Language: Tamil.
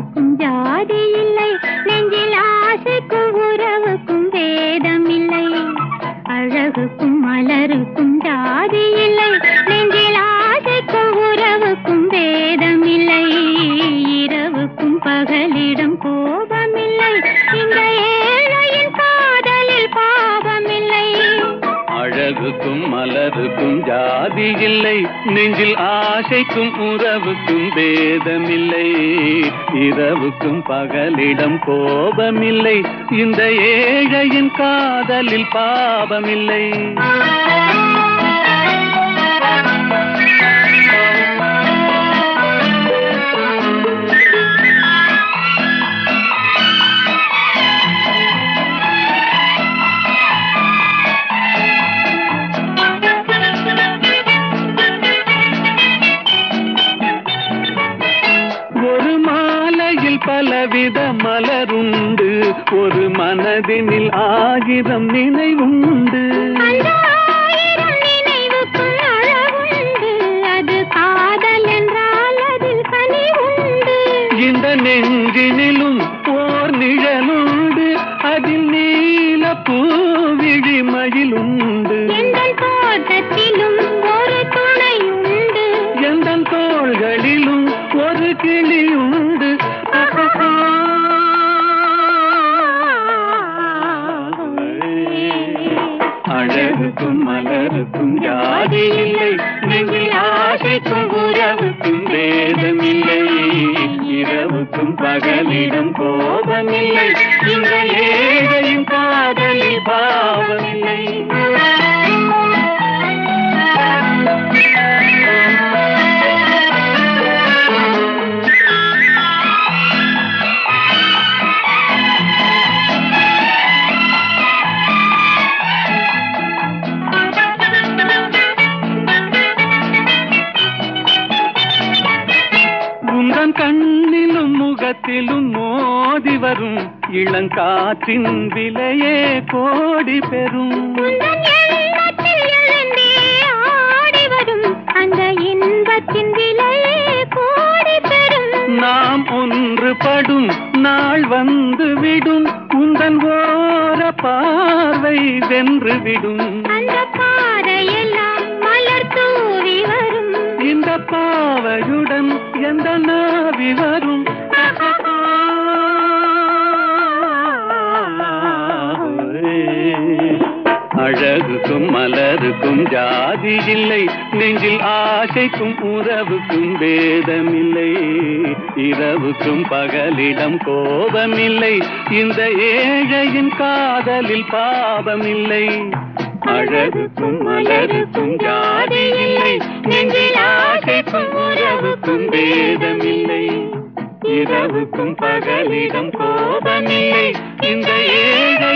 ஆசைக்கும் ஜாதி இல்லை. நெஞ்சில் ஆசைக்கும் உறவுக்கும் வேதம் இல்லை அழகுக்கும் மலருக்கும் ஜாதி இல்லை. நெஞ்சில் ஆசைக்கும் உறவுக்கும் வேதம் இல்லை இரவுக்கும் பகலிடம் கோபம் இந்த மலருக்கும் ஜாதி இல்லை. நெஞ்சில் ஆசைக்கும் உறவுக்கும் பேதமில்லை. இரவுக்கும் பகலிடம் கோபமில்லை. இந்த ஏழையின் காதலில் பாவமில்லை பலவித மலருண்டு ஒரு மனதினில் ஆயிரம் நினைவுண்டு இந்த நெஞ்சினிலும் ஓர் நிழலுண்டு அதில் நீல பூவிழி மயிலுண்டு தோள்களிலும் ஒரு கிளியுண்டு அழகுக்கும் மலருக்கும் ஜாதி இல்லை. நெஞ்சில் ஆசைக்கும் உறவுக்கும் வேதமில்லை இரவுக்கும் பகலிடம் கோபமில்லை. இந்த ஏழையும் காதலில் பாவமில்லை உந்தன் கண்ணிலும் முகத்திலும் மோதி வரும் இளங்காற்றின் விலையே கோடி பெறும். அந்த இன்பத்தின் விலையே கோடி பெறும். நாம் ஒன்றுபடும் நாள் வந்து விடும். உந்தன் ஓர பார்வை வென்று விடும். அந்த வரும் இந்த பாவையுடன் எந்த நாவி வரும்? அழகுக்கும் மலருக்கும் ஜாதி இல்லை. நெஞ்சில் ஆசைக்கும் உறவுக்கும் வேதமில்லை இரவுக்கும் பகலிடம் கோபமில்லை. இந்த ஏழையின் காதலில் பாவமில்லை அழகுக்கும் மலருக்கும் ஜாதி இல்லை. நெஞ்சில் ஆசைக்கும் உறவுக்கும் இல்லை இரவுக்கும் பகலிடம் கோபமில்லை. இந்த ஏழு